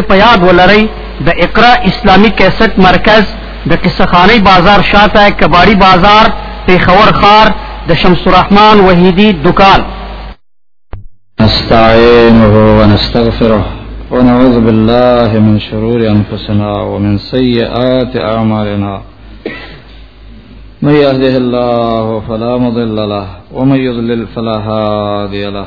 په یاد ولرئ د اقرا اسلامی کیسټ مرکز د قصخانی بازار شاته کباړی بازار پیښور خار د شمس الرحمن وحیدی دکان نستعینه ونستغفره ونعوذ بالله من شرور انفسنا ومن سیئات اعمالنا من يهده الله فلا مضل له ومن يضلل فلا هادي له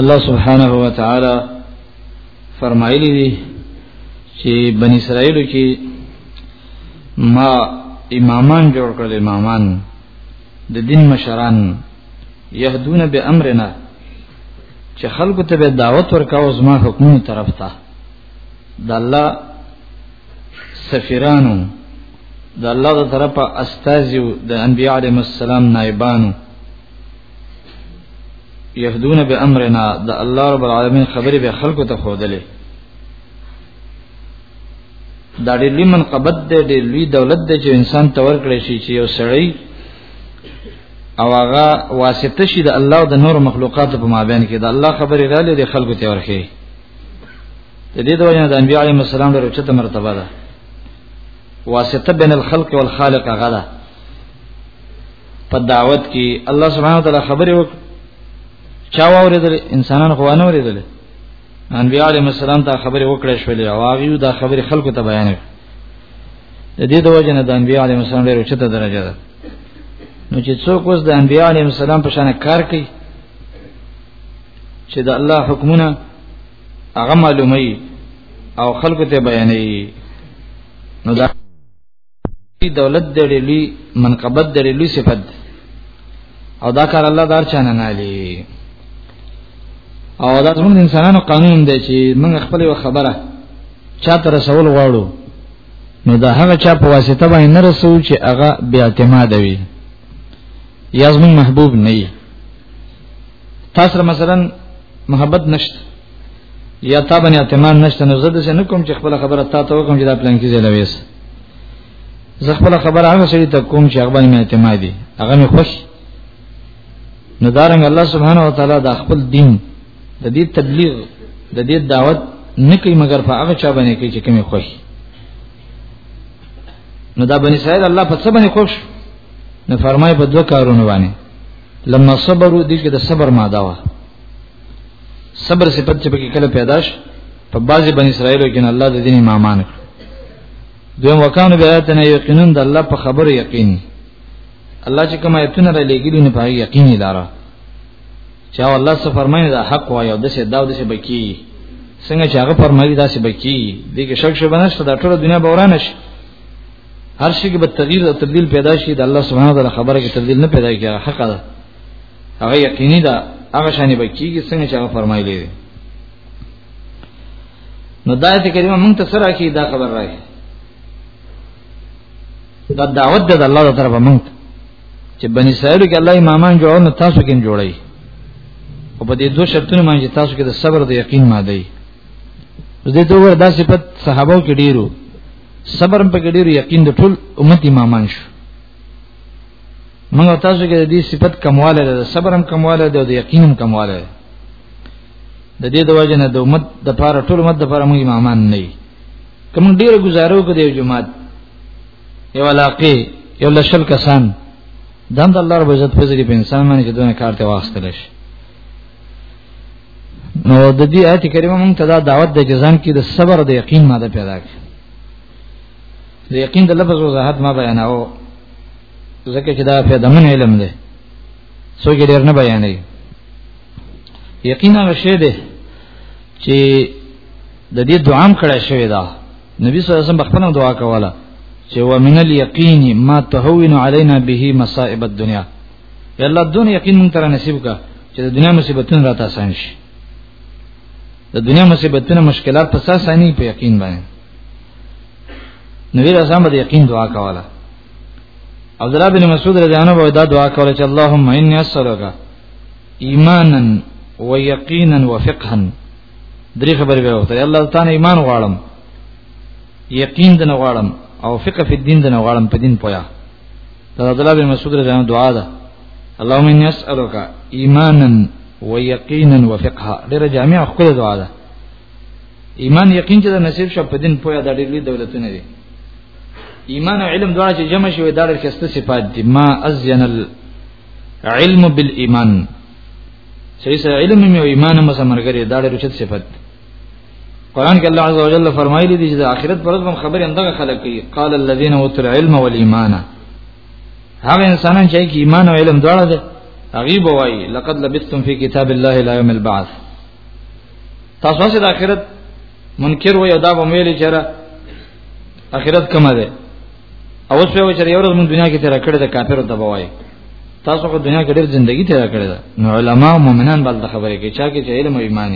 الله سبحانه و تعالی فرمایلی دی چې بنی اسرائیل کې ما امامان جوړ کړل امامان د دین مشران يهدون بامرنا چې خلکو ته به دعوت ورکاو زما حکمونو طرف ته د الله سفیرانو د الله د طرفه استاذ د انبیاء علیهم السلام نائبانو يهدون بأمرنا د الله رب العالمین خبرې به خلکو ته خودلې دا ډېر لوی منقبت دی ډېر لوی دولت دی چې انسان ته ورکړی شي چې یو سړی او هغه واسطه شي د الله او د نور مخلوقاتو په مابین کې د الله خبرې را لې د خلکو ته ورخي د دې دوه نه د انبیاء علیهم السلام ډېر چته مرتبه ده واسطه بین الخلق والخالق غدا په دعوت کې الله سبحانه وتعالى خبرې وکړه چا واورېدل انسانان خو نه اورېدل انبیاء علیهم السلام ته خبرې وکړې شولې او هغه دا خبرې خلکو ته بیان کړې د دې د وجه نه د انبیاء علیهم السلام ډېر اوچته درجه ده نو چې څوک اوس د انبیاء علیهم السلام په شان کار کوي چې د الله حکمونه هغه معلومي او خلکو ته بیانوي نو دا دولت ډېر لوی منقبت ډېر لوی صفت او دا کار الله دار چانه نه لې او دا زموږ انسانانو قانون دی چې موږ خپل یو خبره چا تر رسول غواړو نو دا هغه چا په واسطه باندې نه رسو چې هغه بیا اعتماد وي یا زموږ محبوب نه وي تاسو مثلا محبت نشته یا تا باندې اعتماد نشته نو زه د څه نه کوم چې خپل خبره تا ته وکم چې دا پلان کې زلويس زه خپل خبره هغه سړي ته کوم چې هغه باندې اعتماد دي هغه مې خوش نو دارنګ الله سبحانه و تعالی د خپل دین د دې تبلیغ د دې دعوت نه کوي مګر په هغه چا باندې کوي چې کومه خوش نو دا بنی اسرائیل الله په څه باندې خوش نو فرمای په دوه کارونه باندې لما صبروا دې کې د صبر ماده وا صبر صفت چې پکې کله پیدا شي په بعضي بنی اسرائیلو کې الله د دین امامان کړ دویم وکانو بیا ته نه یقینا د الله په خبره یقین الله چې کوم ایتونه را لګیلی نه پای یقین لاره چې الله څه فرمایي دا حق وایي او د څه دا د څه بکی څنګه چې هغه فرمایي دا څه بکی دغه شک شبنه شته دا ټول دنیا بورانه شي هر شي کې به تغییر او تبديل پیدا شي د الله سبحانه وتعالى خبره کې تبديل نه پیدا کیږي حق ده هغه یقیني ده هغه شانې به کیږي څنګه چې هغه فرمایلی دی نو دا ته کریمه مونږ ته سره کې دا خبر راغی دا دعوت ده الله تعالی طرفه مونږ چې بنی اسرائیل کې الله امامان جوړ نه تاسو کې جوړي او په دې دوه شرطونو باندې تاسو کې د صبر او د یقین ماده دي دې دوه دا صفت صحابه کې ډیرو صبر په کې ډېر یقین د ټول امت امامان شو موږ تاسو کې د دې صفت کمواله ده صبر هم کمواله ده او د یقین هم کمواله ده د دې د وجه نه د امت د پاره ټول امت د پاره موږ امامان نه یو کوم ډېر گزارو کې د جماعت یو علاقه یو لشل کسان دند الله رب عزت فضل په انسان باندې چې دونه کار ته واستل شي نو د دې آیت کریمه مونږ ته دا دعوت د جزان کې د صبر د یقین ماده پیدا کړي د یقین د لفظ وضاحت ما بیاناو ځکه چې دا فیدمن علم دی څوک ډیر نه بیانې یقین هغه شی دی چې د دې دعام کړه شوی دا نبی صلی الله علیه وسلم خپل دعا کوله چې ومن الیقین ما تهون علینا به مصائب الدنیا یا الله دون یقین مونږ تر نصیب کا چې د دنیا مصیبتونه راته آسان شي د دنیا مصیبتونه مشکلات په اساس نه په یقین باندې نبی رسول الله یقین دعا کوله عبد الله بن مسعود رضی الله عنه دا دعا کوله چې اللهم انی اسالک ایمانا و یقینا و فقها درې خبرې به وته الله تعالی ایمان غواړم یقین دنه غواړم او فقه فی الدین دنه غواړم په دین پویا دا عبد الله بن مسعود رضی الله عنه دعا ده اللهم اني اسالك ایمانا ويقينا وفقها ډېر جامع خپل دعا ده ایمان یقین چې د نصیب شپ په دین پویا د ډېرلي دولتونه دي ایمان او علم دواړه چې جمع شوي دا ډېر کسته صفات دي ما ازین العلم بالایمان صحیح علم او ایمان هم سمرګري دا ډېر چت صفات دي قران کې الله عزوجل فرمایلی دی چې د آخرت پر ورځ خبرې هم دغه خلک کوي قال الذين اوتوا العلم والايمان هغه انسانان چې ایمان او علم دواړه دي هغه بوایي لقد لبثتم في كتاب الله الى يوم البعث تاسو چې د آخرت منکر وي او دا به ویل چې را آخرت کوم ده او اوس په وچر یو ورځ مون دنیا کې تیر کړی د کافرو د بوایي تاسو په دنیا کې ډېر ژوندۍ تیر کړی ده نو علما او مؤمنان بل د خبرې کې چا کې چې علم او ایمان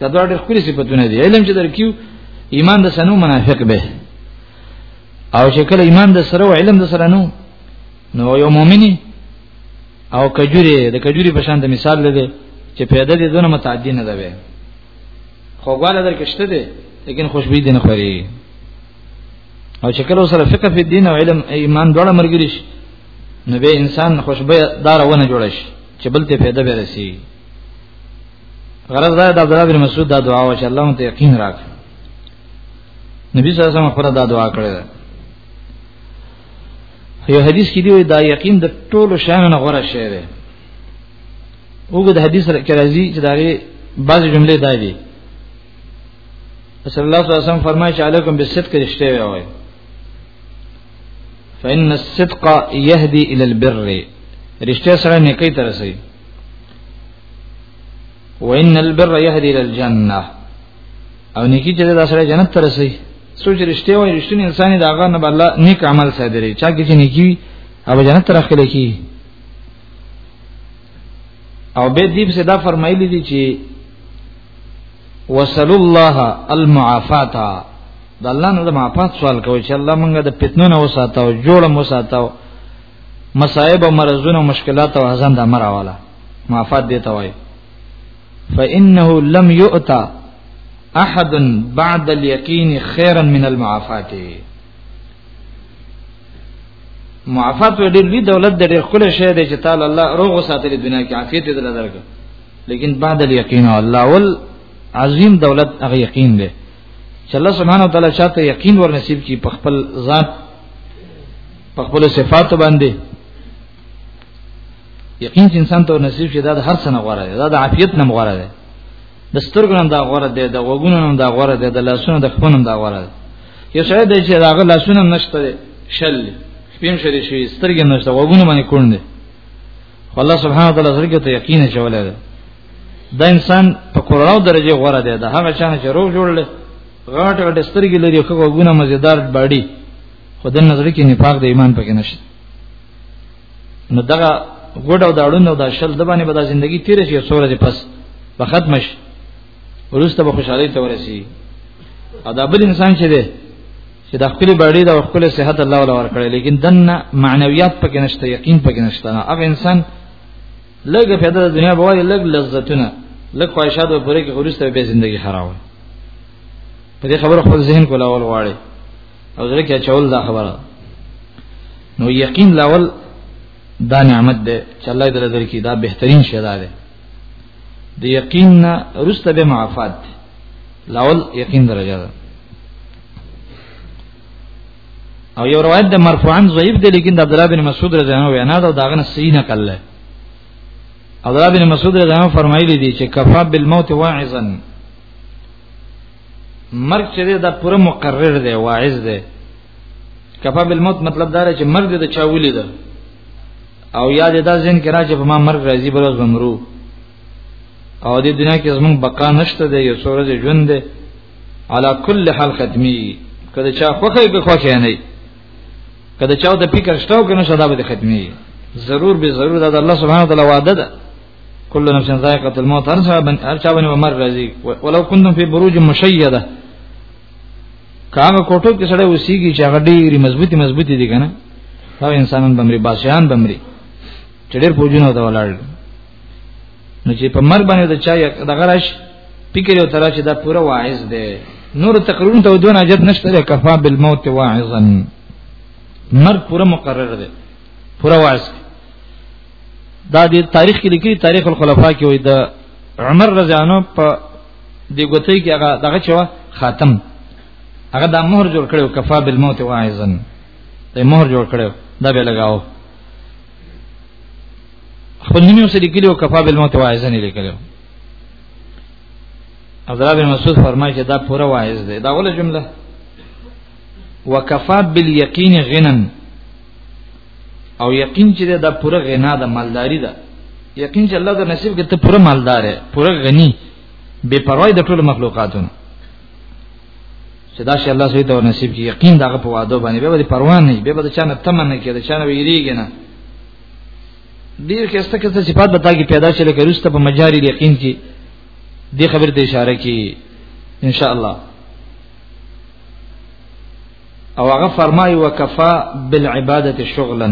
دا دوه ډېر خوري صفاتونه دي علم چې درکیو ایمان د سنو منافق به او چې کله ایمان د سره او علم د سره نو نو یو مؤمنی او کجوري د کجوري په شان د مثال لري چې پیدا دي دونه متعدی نه ده به خوګواله درکشته دي لیکن خوشبوئی دي نه خوري او چې کله سره فقه په دین او علم ایمان دواړه مرګري شي نو به انسان خوشبوئی دار ونه جوړ شي چې بل ته پیدا به رسی غرض دا د عبد الله بن مسعود دا دعا او چې الله ته یقین راک نبی صلی الله علیه وسلم پر دا دعا کړې ده یو حدیث کې دی دا یقین د ټولو شان نه غوړه شی دی وګد حدیث کې راځي چې دا غي بعض جملې دا دي صلی الله علیه وسلم فرمایي چې علیکم بالصدق رښتیا وایي فإن الصدق يهدي إلى البر رشتہ سره نیکی ترسي وان البر يهدي الى الجنه او نیکی چې دا سره جنت ته رسي سوچ رښتیا وای رښتینی انسان دا غا نه بل نیک عمل صادري چا کې چې نیکی او جنت ته راخلي کی او به دې په دا فرمایلی دي چې وصل الله المعافات د الله نه د معافات سوال کوي چې الله مونږ د فتنو نه وساتاو جوړه مو ساتاو مصائب او مرزونه او مشکلات او اذان د امر والا معافات دی توای فانه لم يؤتى احد بعد اليقين خيرا من المعافات معافات ډېر لوی دولت د ډېر خله شی دی چې تعالی الله روغ ساتلی دنیا کې عافیت دې درک لیکن بعد الیقین الله ول عظیم دولت هغه یقین دی چې الله سبحانه وتعالى چاته یقین ور نصیب کی په خپل ذات په خپل صفات باندې یقین چې انسان ته نصیب شي دا د هر څه نه غوړه ده دا د عافیت نه غوړه ده د سترګو نه دا غوړه ده د وګونو نه دا غوړه ده د لاسونو د خپل نه دا غوړه ده یو شای دی چې دا غ لاسونه نشته شل خپل شری شي سترګې نشته وګونو باندې کون دي الله سبحانه وتعالى زړه ته یقین چولای ده دا انسان په کورناو درجه غوړه ده دا هغه چانه چې روغ جوړل غاټ غټ سترګې لري خو وګونه مزیدار باډي خدای نظر کې نفاق د ایمان پکې نشته نو دغه ګډ او داړو نو دا شل د باندې به دا ژوندۍ تیر شي سورې دې پس په ختم شي ورسته به خوشحالي ته ورسي او دا بل انسان چې دی چې د خپل باړې د خپل صحت الله ولا ورکړي لیکن دنه معنویات پکې نشته یقین پکې نشته هغه انسان لږ پیدا د دنیا بوای لږ لذتونه لږ خواهشات به پوره کې ورسته به ژوندۍ خراب وي په دې خبره خپل ذهن کولا ول واړي او زړه کې چول دا خبره نو یقین لاول دا نعمت ده چې الله دې درکې دا بهترین شی ده د یقین نه رسته به معافات ده لاول یقین درجه ده او یو روایت د مرفوعا ضعیف دی لیکن د عبد الله بن مسعود رضی الله عنه وینا ده دا غنه صحیح نه کړل عبد الله بن مسعود رضی الله عنه فرمایلی دی چې کفا بالموت واعظا مرګ چې دا پوره مقرر دی واعظ دی کفا بالموت مطلب دا چې مرګ د چا ولید او یاد دا زین کرا چې په ما مرګ راځي بل زمرو او د دنیا کې زمون بقا نشته دی یو سورج ژوند دی علا کل حال ختمي کله چا خوخه به خوخه نه کله چا د فکر شتاو کنه شدا به ختمي ضرور به ضرور دا الله سبحانه وتعالى وعده ده كل نفس ذائقة الموت هرچا بني ومر رازي ولو كنتم في بروج مشيدة کاغه کوټو کې سړی وسیږي چې هغه ډېری مضبوطی مضبوطی دي کنه دا انسانان بمري باسيان بمري چې ډېر پوجونه وته ولاړ نو چې په مر باندې د چا یک دغه راش فکر یو تر چې دا پوره واعظ دی نور تقرون ته دون اجد نشته کفا بالموت واعظا مر پوره مقرر دی پوره واعظ دا د تاریخ کې لیکلي تاریخ الخلفاء کې وي د عمر رضی الله عنه په د ګوتې کې هغه دغه چوا خاتم هغه د مهر جوړ کړو کفا بالموت واعظن د مهر جوړ کړو دا به لگاو خو نیمه سره لیکلو کفا بالموت واعظن لیکلو حضرت بن مسعود فرمایي چې دا پوره واعظ دی دا وله جمله وکفا بالیقین غنن او یقین چې دا پوره غنا ده مالداری ده یقین چې الله د نصیب کې ته پوره مالدار یې پوره غنی بے پروايي د ټولو مخلوقاتو نه چې دا شي الله سوی ته نصیب کې یقین دغه په وعده باندې به د پروا نه به به چانه تمنه کې د چانه ویریږي نه ډیر کسته کسته صفات بتا کې پیدا شي لکه رسته په مجاری یقین کې دې خبر ته اشاره کې ان شاء الله او هغه فرمای وکفا بالعباده شغلا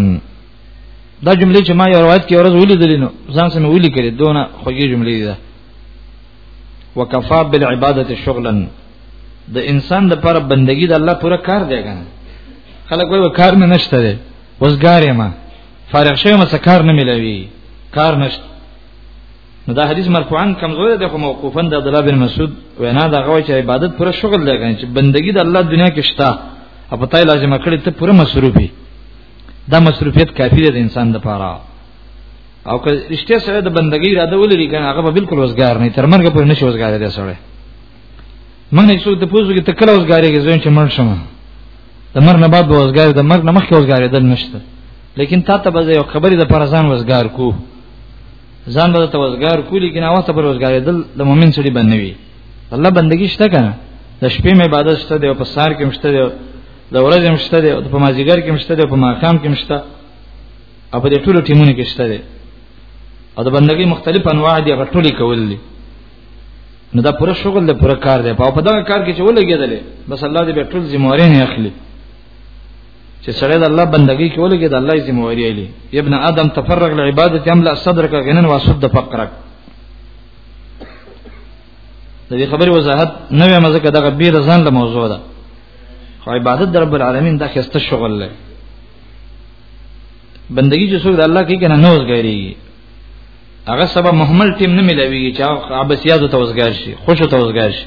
دا جمله چې ما یو روایت کې ورځ ویلې دلینو ځان سم ویلې کړې دونه خوږې جملې ده وکفا بالعباده شغلا د انسان د پر بندگی د الله پوره کار دی کنه خلک وایي کار نه نشته دی وزګار ما فارغ شوی ما کار نه ملوي کار نشته نو دا حدیث مرفوعا کمزور دی خو موقوفا د عبد الله بن مسعود وینا دا غوي چې عبادت پر شغل دی کنه چې بندگی د الله دنیا کې شته او پتاي لازم کړی ته پر مصروفي دا مصروفیت کافی دی د انسان لپاره او که رښتیا سره د بندگی را ده ولري کنه هغه به بالکل وزګار نه تر مرګ پورې نشي وزګار دی سره من هیڅ د پوزو کې تکل وزګار کې زوین چې مړ شمه د مرګ نه بعد به وزګار د مرګ نه مخکې وزګار دل نشته لیکن تا ته به یو خبرې د پرزان وزګار کو ځان به ته وزګار کولی کنه واسه پر وزګار دل د مؤمن سړي باندې وي الله بندگی شته کنه د شپې مې عبادت شته دی او په سار کې مشته دی د ورځې مشته دی او په مازیګر کې مشته دی او په ماقام کې مشته او په دې ټولو ټیمونو کې شته دی او د بندګۍ مختلف انواع دي هغه ټولې کول دي نو دا پوره شغل دی پوره کار دی په دغه کار کې چې ولګېدلې بس الله دې به ټول ذمہ واري نه اخلي چې سړی د الله بندگی کې ولګي د الله ذمہ واری الی ابن ادم تفرغ لعبادت املا صدرک غنن واسد فقرک د دې خبرې وضاحت نوې مزه دغه بیر ځان له موضوع ده خو عبادت در رب العالمین دا خسته شغل لري بندگی چې څوک د الله کې کنه نوز غیری هغه سبب محمل ټیم نه ملوي چې هغه عباسیات ته وزګار شي خوشو ته وزګار شي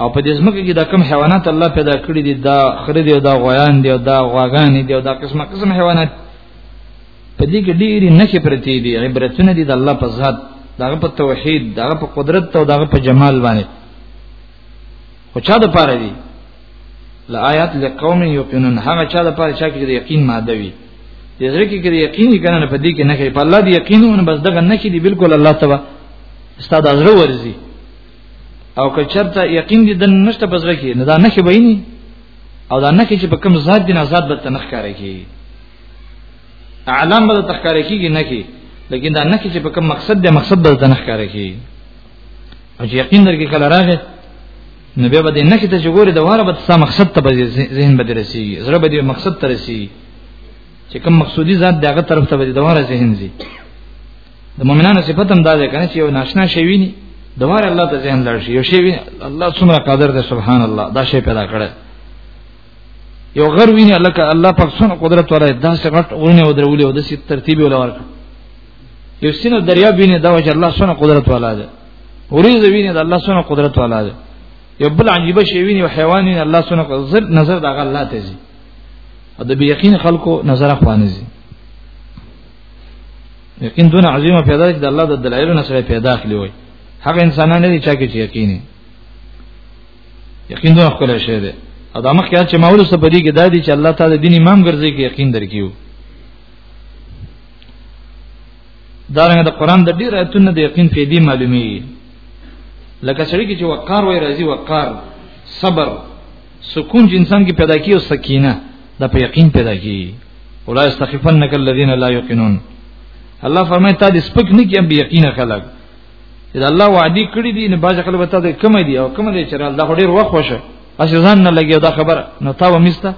او په دې ځمکه کې دا کم حیوانات الله پیدا کړی دي دا خره دي دا غویان دي دا غواګان دي دا قسمه قسم حیوانات په دې کې ډېری نخې پرتی دي عبرتونه دي د الله په ذات دغه په توحید دغه په قدرت او دغه په جمال باندې خو چا د پاره دي لآیات لقوم یقینون هغه چا د پاره چا کې د یقین ماده وي د زړه کې کې یقین کنه په دې کې نه کوي په الله دی یقینونه بس دغه نه کې دی بالکل الله تبارک استاد ازره ورزي او که چرته یقین دې د نشته بزړه کې نه دا نه کې ویني او دا نه کې چې په کوم ذات دې نه ذات به تنخ کار کوي اعلام به تخکار کیږي نه کې لیکن دا نه کې چې په کوم مقصد دې مقصد به تنخ کار کوي او چې یقین درکې کله راغی نو بیا به دې نه کې ته جوړې د واره به سم مقصد ته به ذهن به رسیږي زړه به دې مقصد ته رسیږي چې کوم مقصودی ذات دغه طرف ته به د واره ذهن زی د مؤمنانو صفت هم دا ده کنه چې یو ناشنا شی ویني دوباره الله ته ذهن لړ شي یو شی ویني الله څومره قادر ده سبحان الله دا شی پیدا کړی یو غر ویني الله ک الله پاک څونه قدرت ولای دا څه غټ ورونه ودرولې او د سي ترتیب ولا ورک یو سینه دریا ویني دا وجه الله څونه قدرت ولا ده اوریز ویني دا الله څونه قدرت ولا ده یو بل عجیب شی ویني او حیوان ویني الله څونه قدرت نظر دا الله ته زی د بی یقین خلکو نظر خوانه زی یقین دون عظیمه پیدا چې د الله د دلایلو نه سره پیدا اخلي وي هغه انسانان نه دي چا کې چې یقیني یقین دون خپل شی دی او دا مخکې چې ماول څه په دې کې دا دي چې الله تعالی دین امام ګرځي کې یقین درکیو دا رنګ د قران د ډیر ایتونو د یقین په دې معلومیږي لکه سړی چې وقار وای راځي وقار صبر سکون چې انسان کې پیدا کیږي او سکینه د په یقین پیدا کیږي ولا استخفنک الذين لا يقينون الله فرمایي تا دې سپک نه کې به یقین خلک دا الله وعده کړی دی نه باج خلک ته دې کم دی او کم دی چې الله ډیر وخت وشه اسی ځان نه لګي دا خبره نو تا و مسته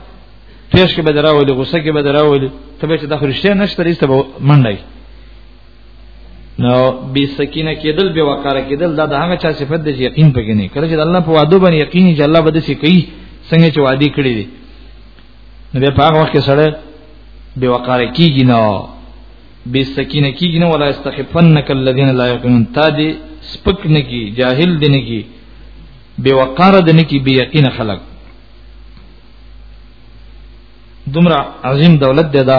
پیش کې بدراولي غوسه کې بدراولي ته به چې د خرشته نشته ریسته منډای نو بي سکینه کېدل به وقاره کېدل دا د هغه چا صفت دی چې یقین پکې نه کړی چې الله په وعده باندې یقین چې الله بده شي کوي څنګه چې وعده کړی دی نو به په هغه وخت کې سره به وقاره کیږي نه بي سکینه کیږي نه ولا استخفنک الذين لا يقينون تا دې سپک نه کی جاهل دې نه کی به وقاره دې نه کی به یقین خلق دومره عظیم دولت دی دا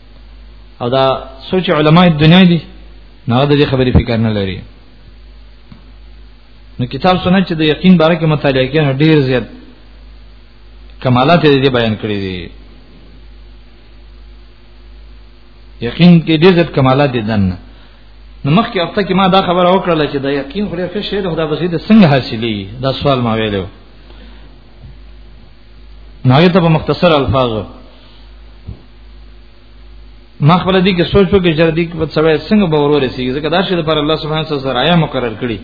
او دا سوچ علماء دنیا دي نه د دې خبرې فکر نه لري نو کتاب سنت چې د یقین باره کې مطالعه کوي نو ډیر زیات کمالات دې بیان کړی دي یقین کې ډیر زیات کمالات دي دنه نو مخکې هفته کې ما دا خبره وکړه چې دا یقین خو ډېر شی د خدا بسې د څنګه حاصلې دا سوال ما ویلو نو ته په مختصر الفاظو ما خپل دې کې سوچ وکړ چې دې په سبا څنګه به ورور سي ځکه دا شی لپاره الله سبحانه وتعالى ذرایع مقرر کړي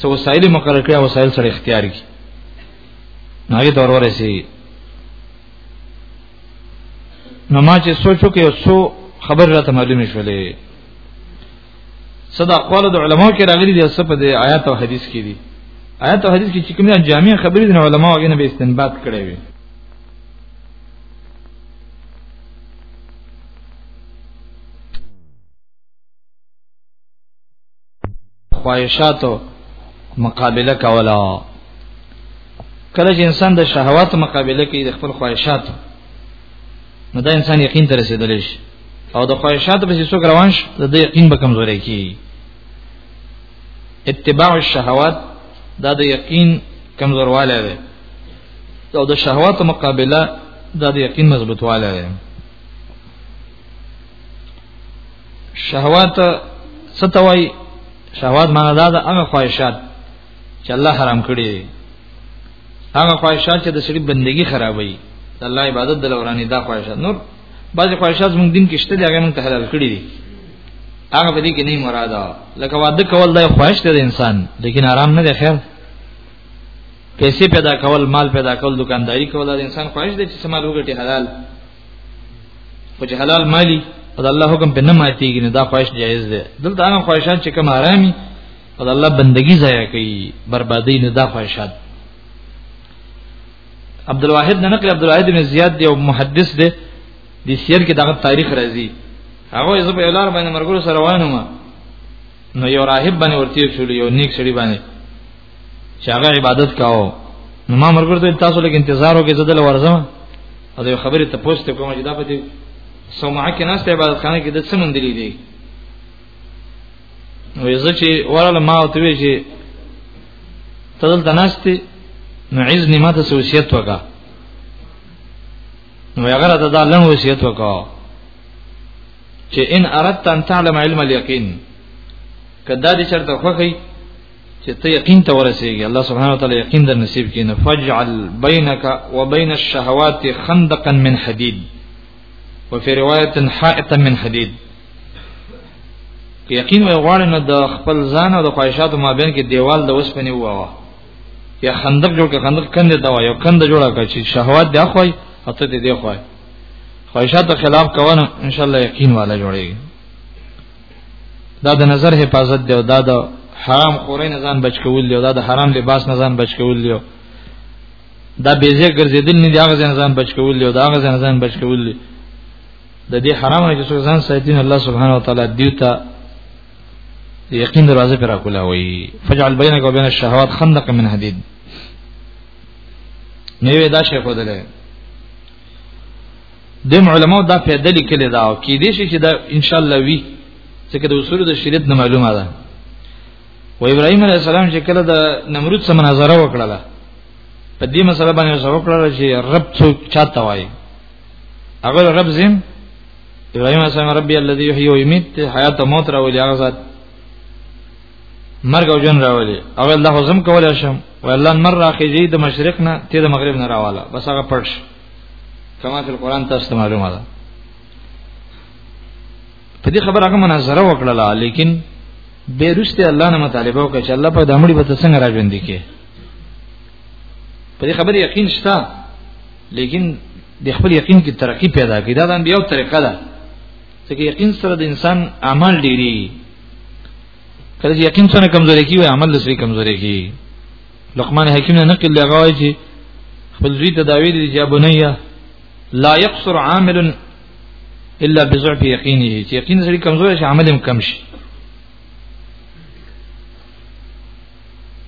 څو وسایل مقرر کړي او وسایل سره اختیار کړي نه یې ضروري سي نو ما چې سوچ وکړ څو خبر راته معلومه شولې صدا قول د علماء کې راغلي دي څه په دې آیات او حدیث کې دي آیات او حدیث کې چې کومه جامع خبرې د علماء غنه به استنباط کړې وي خواهشاتو مقابله کولا کله چې انسان د شهوات مقابله کوي د خپل خواهشاتو نو دا انسان یقین ته رسیدلی شي او د خواهشاتو په څیر روان شي د دې یقین به کمزوري کی اتباع الشهوات دا د یقین کمزورواله ده او د شهوات مقابله دا د یقین مضبوطواله ده شهوات ستوي شهوات معنا دا د هغه خواهشات چې الله حرام کړی دي هغه خواهشات چې د سړي بندگی خرابوي د الله عبادت د لوراني دا خواهشات نور بعض خواهشات موږ دین کې شته دي هغه موږ ته حلال کړی دي هغه به دې کې نه مراده لکه واده کول د خواهش ته د انسان لیکن آرام نه دی خیر پیسې پیدا کول مال پیدا کول دکانداری کول د انسان خواهش دی چې سمال وګټي حلال خو چې حلال مالی او د الله حکم په نه ماتيږي نه دا خواهش جایز ده دلته هغه خواهشات چې کوم حرامي او د الله بندگی ضایع کوي بربادي نه دا خواهشات عبد الواحد نه نقل عبد الواحد بن زیاد دی او محدث دی د سیر کې دغه تاریخ راځي هغه یې په اعلان باندې مرګور سره روانم نو یو راهب باندې ورته شو یو نیک سړي باندې چې هغه عبادت کاو نو ما مرګور ته تاسو لکه انتظار وکړئ زدل ورزم او د خبرې ته پوښتنه کوم چې دا په دې سمعه کې نسته عبادت خانه کې د څه مونږ دی دی نو یزه چې وراله ما او ته وی چې تدل تناستی نو عز نیمه ته وصیت وکا نو هغه ته دا لن وصیت وکا چې ان اردت ان تعلم علم اليقين کدا دې چرته خوخی چې ته یقین ته ورسېږي الله سبحانه وتعالى یقین در نصیب کینه فجعل بینک وبین الشهوات خندقا من حدید وفي روایت حائطا من حدید یقین وي غواړي نو د خپل ځان او د خواهشاتو مابین کې دیوال د وسپنې ووا یا خندق جوړ کې خندق کندې دا یو کند جوړه کړي چې شهوات دی خوای او ته دې دی خوای خواهشاتو خلاف کوونه ان شاء الله یقین والا جوړيږي دا د نظر حفاظت دی او دا د حرام خوري نه ځان بچ کول دی او دا د حرام لباس نه ځان بچ کول دی دا بیزه ګرځیدل نه دی هغه ځان ځان بچ کول دی او دا هغه ځان ځان بچ کول دی د دې حرام نه چې څوک ځان ساتین الله سبحانه وتعالى دیو ته یقین دروازه پر کولا وی فجعل بینک وبین الشهوات خندق من حدید نو دا شی خو دلته د علماء دا فائدہ لیکل دا او کې دې شي چې دا ان شاء الله وی څنګه د اصول د شریعت نه معلومه ده و ابراهيم عليه السلام چې کله د نمرود سره مناظره وکړه په دې مسله باندې وسو وکړه چې رب څوک چاته وایي هغه رب زم ابراهيم عليه السلام ربي الذي يحيي ويميت حيات موت راولي هغه ذات مرګ او جون راولي او الله زم کولای شم و الله مر راخیږي د مشرق نه ته د مغرب نه راواله بس هغه پړش کما فی القرآن تاسو ته معلومه ده په دې خبره هغه مناظره وکړه لیکن بیرسته الله نه مطالبه وکړه چې الله په دامړي به څنګه راځوندې کې په دې خبره یقین شته لیکن د خپل یقین کې ترقی پیدا کړي دا د یو طریقه ده چې یقین سره د انسان عمل ډیری کله چې یقین څنګه کمزوري کیږي عمل لسري کمزوري کیږي لقمان حکیم نه نقل لغوي چې خپل زوی ته دا ویلي چې بنیا لا يقصر عامل الا بضعف یقینه چې یقین سره کمزور شي عمل هم کم شي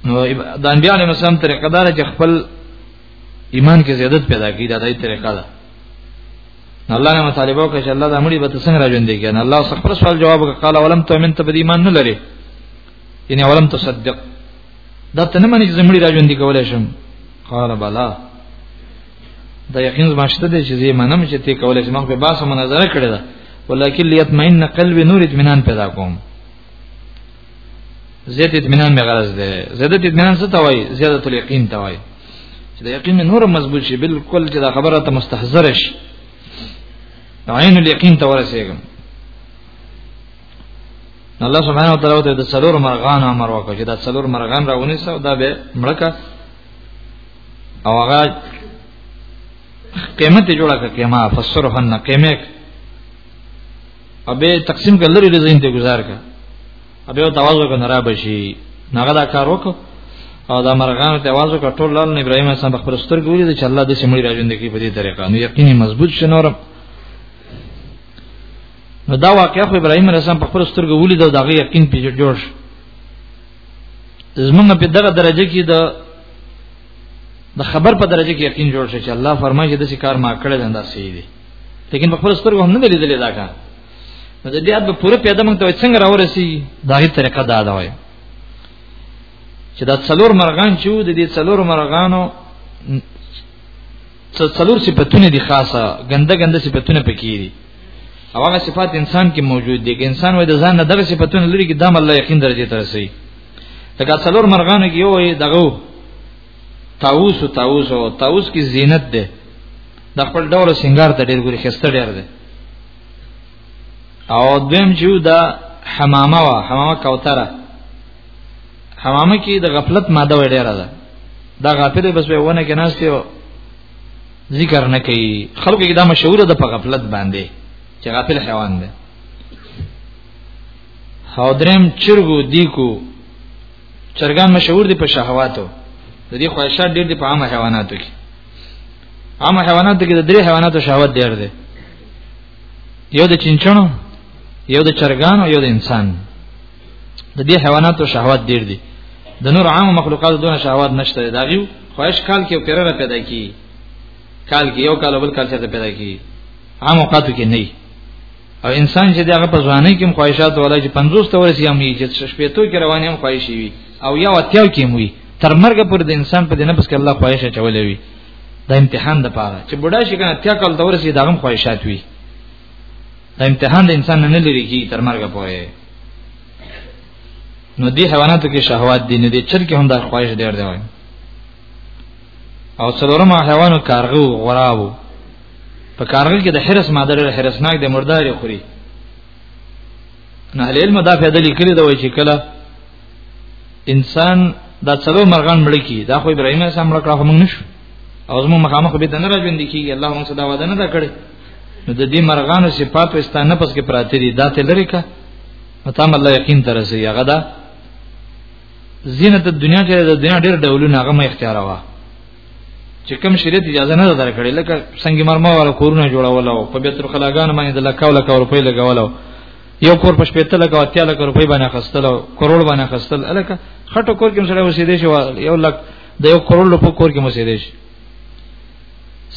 نو د انبیاء علیهم السلام طریقه دار چې خپل ایمان کې زیادت پیدا کړي دا دای طریقه ده الله نه مطالبه وکړي چې الله د امرې به څنګه راځوندې کنه الله خپل سوال جواب وکړ قال ولم تؤمن ته بد ایمان نه لري یعنی ولم تصدق دا ته نه منې چې زمړي را ژوند کولای شم قال بلا دا یقین زما شته دی چې زه منم چې ته کولای شې مخ په باسه مناظره کړې ده ولکن لیطمئن قلبی نور اطمینان پیدا کوم زیات اطمینان به غرض ده زیادت اطمینان څه توای زیادت الیقین توای چې دا یقین نور مضبوط شي بالکل چې دا خبره ته مستحضر شي عین الیقین تورسېږم الله سبحانه وتعالى ته د څلور مرغان امر وکړ چې دا څلور مرغان راونی سو دا به مړکه او هغه قیمت جوړه کړه قیمه فسرهن قیمه ابه تقسیم کړه لري رزین ته گزار کړه ابه تواز وکړه نه را بشي ناغه دا کار وکړه او دا مرغان ته आवाज وکړ ټول لال ابراهيم اسلام په خپل سترګو ولید چې الله دې سمړي راځوند کی په دې طریقه نو یقیني مضبوط شنورم نو دا واقعا خو ابراهيم عليه السلام په خپل سترګو ولید او دا غي یقین په جوړ شو زمونږ په دغه درجه کې د د خبر په درجه کې یقین جوړ شي چې الله فرمایي چې د کار ما کړی دا انداز صحیح دی لیکن په خپل سترګو هم نه لیدلې دا کار نو د دې په پوره پیدا موږ ته څنګه راورسي دا هي طریقه دا ده وای چې دا څلور مرغان چې د دې څلور مرغانو څو څلور صفاتونه دي خاصه ګنده ګنده صفاتونه پکې دي او هغه صفات انسان کې موجود دي انسان وای د ځان نه دغه صفاتونه لري کې دام الله یقین درجه ته رسي لکه څلور مرغانو کې یو دغه تاوس او تاوس او تاوس کې زینت ده د خپل ډول سنگار ته ډیر ګوري خسته ډیر ده او دویم چې دا حمامه وا حمامه کوتره حمامه کې د غفلت ماده وړي را ده دا غافل بس به ونه کې ناشته او ذکر نه کوي خلکو کې دا مشهور ده په غفلت باندې چې غافل حیوان ده او درم چرګو دیکو چرګان مشهور دي په شهواتو د دې خواهشات ډېر دي په عامه حیواناتو کې عامه حیواناتو کې د درې حیواناتو شهوت ډېر دی یو د چنچنو یو د چرګانو یو د انسان د دې حیواناتو شهوات ډیر دي د نور عام مخلوقاتو دونه شهوات نشته دا غيو خواهش کال کې پیرره پیدا کی کال کې یو کال بل کال څخه پیدا کی عام اوقاتو کې نه او انسان چې دغه په ځواني کې خواهشات ولای چې 50 ته ورسي هم یې چې شپېتو کې روان هم خواهشي وي او یا وتیاو کې موي تر مرګ پر د انسان په دینه بس کې الله خواهش چولې وي دا امتحان د پاره چې بډا شي کنه تیا کال ته ورسي دا هم خواهشات وي دا امتحان د انسان نه لري کی تر مرګ پورې نو دی حیواناتو کې شهوات دي نه دي چر کې هم دا خواهش ډیر دی وای او څلورم حیوانو کارغه او غراو په کارغه کې د حرس ماده لري حرسناک د مرداري خوري نه علم دا فائدہ لیکلی دا وای چې کله انسان دا څلو مرغان مړ کی دا خو ابراهیم اسلام مړ کړه هم نشو او زمو مخامخ به د نه راځوند کیږي الله موږ صدا وعده نه دا کړی نو د دې مرغانو صفات وستانه پس کې پراته دي دا ته لري کا متام الله یقین تر سي هغه دا زینت د دنیا چې د دنیا ډېر ډولونه هغه مې اختیار وا چې کوم شریعت اجازه نه درکړي لکه سنگ مرمر ولا کورونه جوړول او په بیت الخلاګان باندې د لکاو لکاو روپۍ لګول یو کور په شپته لګاو اتیا لکه روپۍ باندې خستل کروڑ باندې خستل الکه خټو کور کې مسله وسیدې شو یو لک د یو کروڑ په کور کې مسیدې شو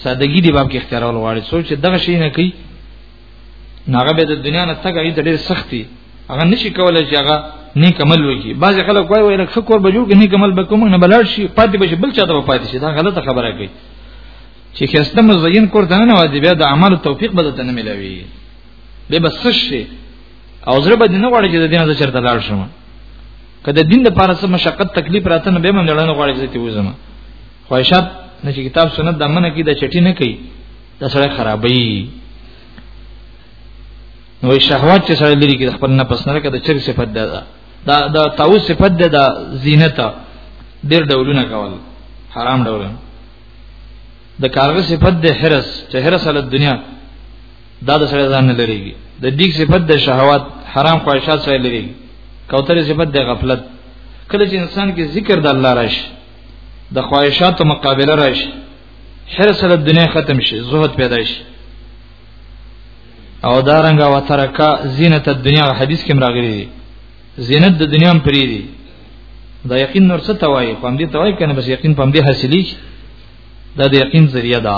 سادگی دی باب کې اختیارول غواړي سوچ دغه شی نه کوي ناغه به د دنیا نه تګ هغه ډېر سختي هغه نشي کولای چې هغه نیک عمل وکړي بعض خلک وایي وایي لکه کور به جوړ کې نیک عمل به کوم نه بلار شي پاتې به بل چاته به پاتې شي دا غلطه خبره کوي چې خسته مزین کور ته نه وځي بیا د عمل توفیق به ته نه ملوي به بس شي او زړه به نه غواړي چې د دین څخه چرته لاړ شم کله دین د پاره سم مشقت تکلیف راته نه به مې لړنه غواړي چې ته وځم خواهشات نه چې کتاب سنت د منه کې د چټي نه کوي دا سره خرابوي نو شهوات چې سره لري کې خپل نه پس نه کده چر صفت ده دا دا تاو صفت ده دا زینت ډېر ډولونه کول حرام ډولونه د کارغه صفت ده حرس چې حرس له دنیا دا د سره ځان نه لريږي د دیګ صفت ده شهوات حرام خواهشات سره لريږي کوتره صفت ده غفلت کله چې انسان کې ذکر د الله راشي د خواهشاتو مقابله راشي حرص له دنیا ختم شي زهد پیدا شي او دارنګ او ترکا زینت الدنیا حدیث کې راغلي دي زینت د دنیا هم پری دي دا یقین نور څه توای خو هم دې توای کنه بس یقین پم دې حاصلې دا د یقین ذریعہ ده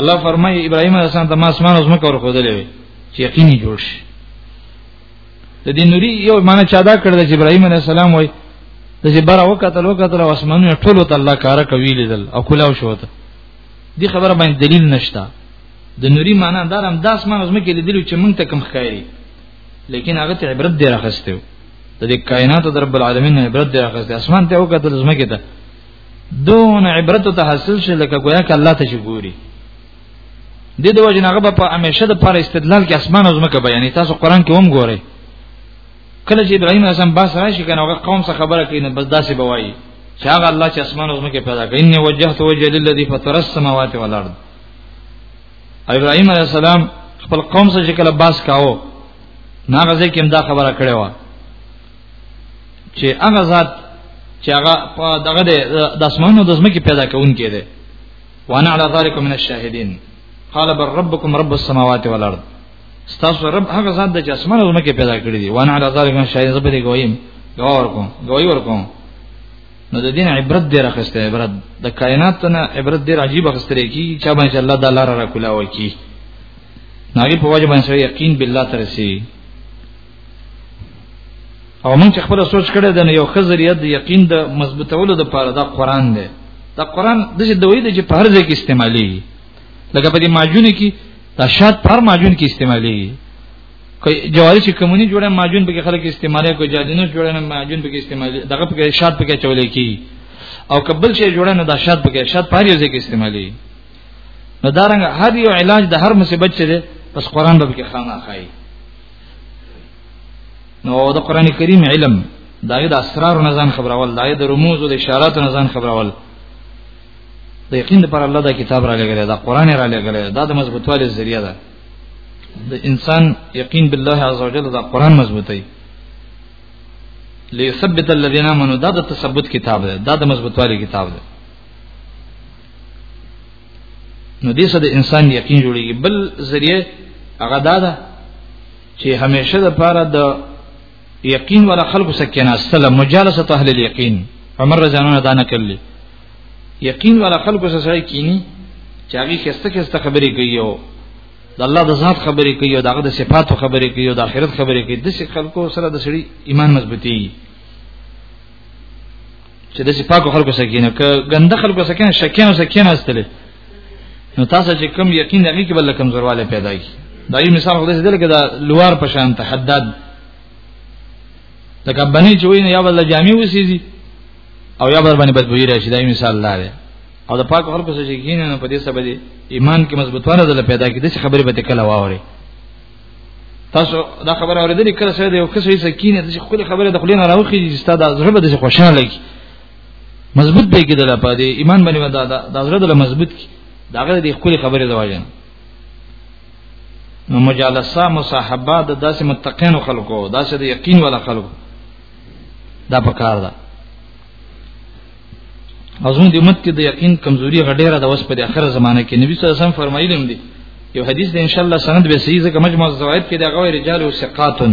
الله فرمایي ابراهيم عليه السلام ته ما اسمان او زمکه ورخودلې وي چې یقیني جوړ شي د دې نوري یو معنی چا دا کړل چې ابراهيم عليه السلام وای د چې بار او کتل او کتل او اسمانونه ټول ته الله کار کوي لیدل او کلاو شو ته دې خبره باندې دلیل نشته د نوري معنی دا هم داس معنی زمکه لیدل چې مونږ ته کم خکایري لیکن هغه ته عبرت دی راخسته د دې کائنات د رب العالمین عبرت دی راخسته اسمان ته او کتل زمکه ته دون عبرت ته حاصل شي لکه گویا ک الله ته شګوري د دې وجه نه غبه په همیشه د پر استدلال کې اسمان او زمکه بیانې تاسو قران کې هم ګورئ کله چې ابراهيم اعظم باس راشي کنه هغه قوم څخه خبره کوي نه بس داسې بوایي چې هغه الله چې اسمان او زمکه پیدا کړي ان وجهت وجه للذي فطر السماوات والارض ابراهيم عليه السلام خپل قوم سره کله باس کاوه ناغه ځکه هم دا خبره کړې و چې هغه ذات چې هغه دغه د اسمانو د زمکه پیدا کوونکی دی وانا على ذلك من الشاهدين قال بل ربكم رب السماوات والارض ستاسو رب هغه ذات د اسمان او مکه پیدا کړی دی وانا علی ذالک شاهد زبر گویم گوار کوم گوی ور کوم نو د دین عبرت دی راخسته عبرت د کائنات نه عبرت دی عجیب خستری کی چا باندې الله د لار را کولا وکی ناګي په وجه باندې یقین بالله ترسي او موږ چې خپل سوچ کړی دی نو یو خزریت د یقین د مضبوطولو د پاره دا قران دی دا قران د دې دوی دی چې په هر ځای کې استعمالي لکه په دې ماجون کې دا شاد پر ماجون کې استعمالي کوي جواری چې کمونی جوړه ماجون به خلک استعمالي کوي جادینو جوړه نه ماجون به استعمالي دغه په شاد په کې چولې کی او قبل شي جوړه نه دا شاد په کې شاد پر یو ځای کې استعمالي نو دارنګ هر یو علاج د هر مصیبت چې پس قران به کې خامہ خایي نو د قران کریم علم دا د اسرار نه ځان خبرول دا د رموز او د اشارات نه ځان خبرول د یقین پر الله دا کتاب را لګل دا قران را لګل دا د مضبوطوالي ذریعہ ده د انسان یقین بالله عزوجل دا قران مضبوطی ليثبت الذين امنوا دا د تثبت کتاب ده دا د مضبوطوالي کتاب ده نو دې سره د انسان یقین جوړیږي بل ذریعہ هغه دا ده چې همیشه د پاره د یقین ولا خلق سکینا السلام مجالسه اهل الیقین عمر رضانه دا نه کړل یقین ولا خلق سره کینی چې هغه خسته خسته خبرې کوي او د الله د ذات خبرې کوي او دغه د صفاتو خبرې کوي او د آخرت خبرې کوي د څه خلکو سره د سړي ایمان مضبوطي چې د پاکو خلکو سکینه ک ګنده خلکو سکینه شکینه سکینه استلې نو تاسو چې کم یقین دغه کې بل کم زرواله پیدا کی دا یو مثال خدای دې لکه دا لوار په شان ته حداد لکه بنی چې ویني یا بل جامع وسیږي او یا بل باندې بدبوی راشي دا یو مثال لاره او د پاک خلکو سره چې کینې نو په دې سبب ایمان کې مضبوطونه پیدا کی د خبرې به کله واوري تاسو دا خبره اوریدلې کله سره یو کس یې سکینه د خپل خبره د خلینو راوخی چې ستاسو د زړه به خوشاله کی مضبوط دی کېدل په دې ایمان باندې ودا دا زړه د مضبوط کی داغه د خپل خبره د واجن نو مجالسه مصاحبه د داسې متقین خلکو داسې د یقین ولا خلکو دا پکار ده ازون د امت کې د یقین کمزوري غډېره د وس په د اخر زمانه کې نبی صلی الله علیه وسلم فرمایلی هم دی یو حدیث دی ان شاء الله سند به صحیح ځکه مجموع زوائد کې د غوې رجال او ثقاتن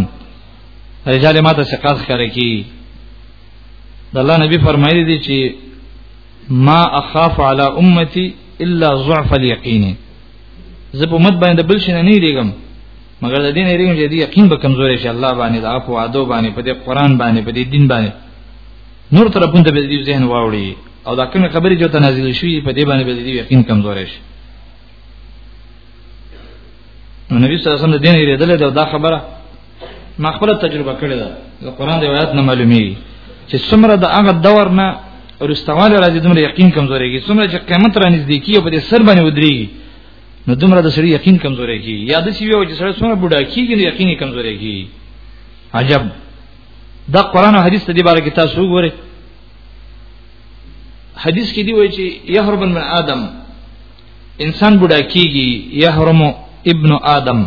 رجال ماته ثقات خره کی د الله نبی فرمایلی دی چې ما اخاف علی امتی الا ضعف اليقین زه په مت باندې بل شنه نه ریګم مګر د دین ریګم چې دی یقین به کمزورې شي الله باندې د اپ وعده باندې په دې قران باندې په دې دین باندې نور طرفونه به دې ذهن واوړي او دا کومه خبره چې ته نازل شوې په دې باندې به دې یقین کمزور شي نو نبی صلی الله علیه وسلم د دین ریدل دا, دا خبره ما خپل تجربه کړې ده د قران د آیات نه معلومي چې څومره د هغه دور نه ورستواله راځي دومره یقین کمزورېږي څومره چې قیامت را نږدې کیږي په دې سر باندې ودرېږي نو دومره د سړي یقین کمزورېږي یاد شي وي چې سړی څومره بډا کیږي نو یقین کمزورېږي عجب دا قران او حدیث ته دی باره کې تاسو وګورئ حدیث کې دی وایي چې يهرب من آدم انسان بډا کیږي يهرم ابن آدم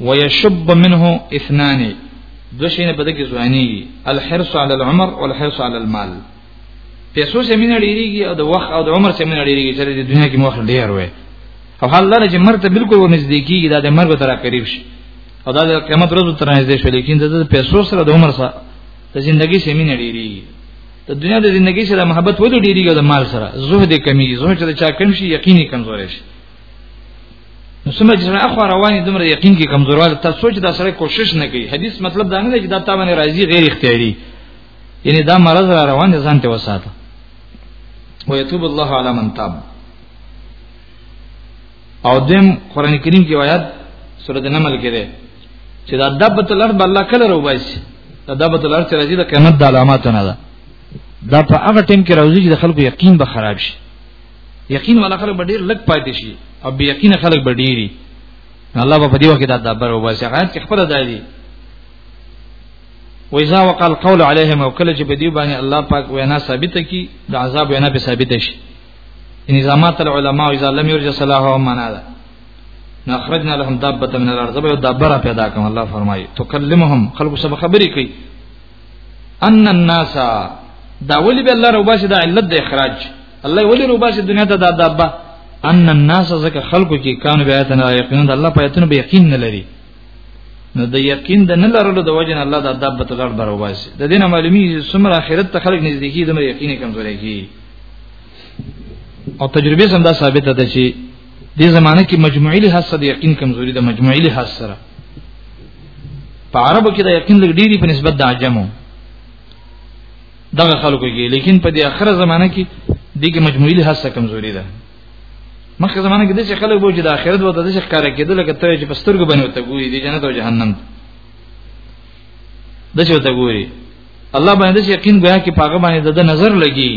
ويشب منه اثنان دو شینه په دغه ځواني الحرص على العمر والحرص على المال پیسو سه مين ډیریږي او د وخت او د عمر سه مين ډیریږي چې د دنیا کې موخه ډیر وي او حال لري چې مرته بالکل ونږدې کیږي دا د مرګ تر قریب شي او دا د قیامت ورځ تر نږدې شو لیکن د پیسو سره د عمر سره د ژوندۍ سیمه نه ډیری د دنیا د ژوندۍ سره محبت ولې ډیری د مال سره زهد کمی زهد چې چا کم شي یقیني کمزور شي نو سمه چې سره اخو رواني دومره یقین کې کمزورواله تاسو سوچ دا سره کوشش نه کوي حدیث مطلب دا نه دی چې دا تابانه راضي غیر اختیاري یعنی دا مرض را روان دي ځان ته وساته ويتوب الله على من تاب او دیم قران کریم کې آیات سورته نمل کې ده چې دا دبت الارض الله کله روباسي دا دبت الارض چې راځي د قیامت د علامات نه ده دا په هغه ټیم کې راوځي چې د خلکو یقین به خراب شي یقین والا خلک به ډیر لږ پاتې شي او بې یقین خلک به ډیری الله په دې وخت دا دبر روباسي غایت کې خپل دایي وإذا وقع القول عليهم او کله چې په دې باندې الله پاک وینا ثابت کی د عذاب وینا به ثابت شي نظامات العلماء اذا لم يرجى صلاحه معنا ده نخرجنا لهم دابه من الارض به دابره پیدا کوم الله فرمایي تکلمهم خلق سب خبرې کوي ان الناس دا ولي به الله روباسي دا علت د اخراج الله ولي روباسي دنیا ته دا دابه ان الناس زکه خلق کې کانو بیاتنا یقینا الله په یتنو به یقین نه لري نو د یقین د نه لرلو د وجه نه الله د عذاب په تګړ برواسي د دینه معلومی چې څومره آخرت ته خلک نږدې کیږي د یقین کمزوري کیږي او تجربه سم دا ثابت ده چې دې زمانه کې مجموعي له حسد د یقین کمزوري د مجموعي له حسد سره په عربو کې د یقین لګ ډیری په نسبت د عجمو دغه خلکو کې لیکن په دې اخره زمانه کې دغه مجموعي له حسد کمزوري ده مخکې زمانه کې د چې خلک وو چې د آخرت وته د چې ښکار کېدل لکه ته چې په سترګو باندې ته ګوري د جنت او جهنم د چې ته ګوري الله باندې چې یقین ګویا کې پاګه باندې د نظر لګي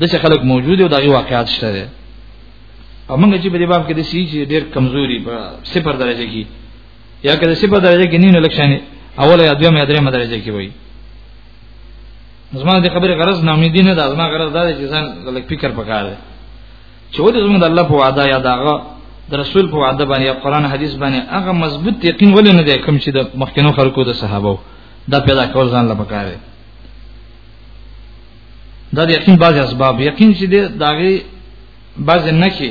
د چې خلک موجود او دغه واقعات شته ده او موږ چې په دې باب کې د سی چې ډېر کمزوري په صفر درجه کې یا کله صفر درجه کې نینو لکشانه اوله یا دویمه یا دریمه درجه کې وایي زما د خبرې غرض نه امیدي نه ده زما غرض دا دی چې ځان لږ فکر پکار دی چې ولې زموږ د الله په وعده یا داغه د رسول په وعده باندې یا قران حدیث باندې هغه مضبوط یقین ولې نه دی کوم چې د مخکینو خلکو د صحابه دا پیدا کول ځان لپاره پکار دی دا د یقین بعض اسباب یقین چې د داغه بعض نه کې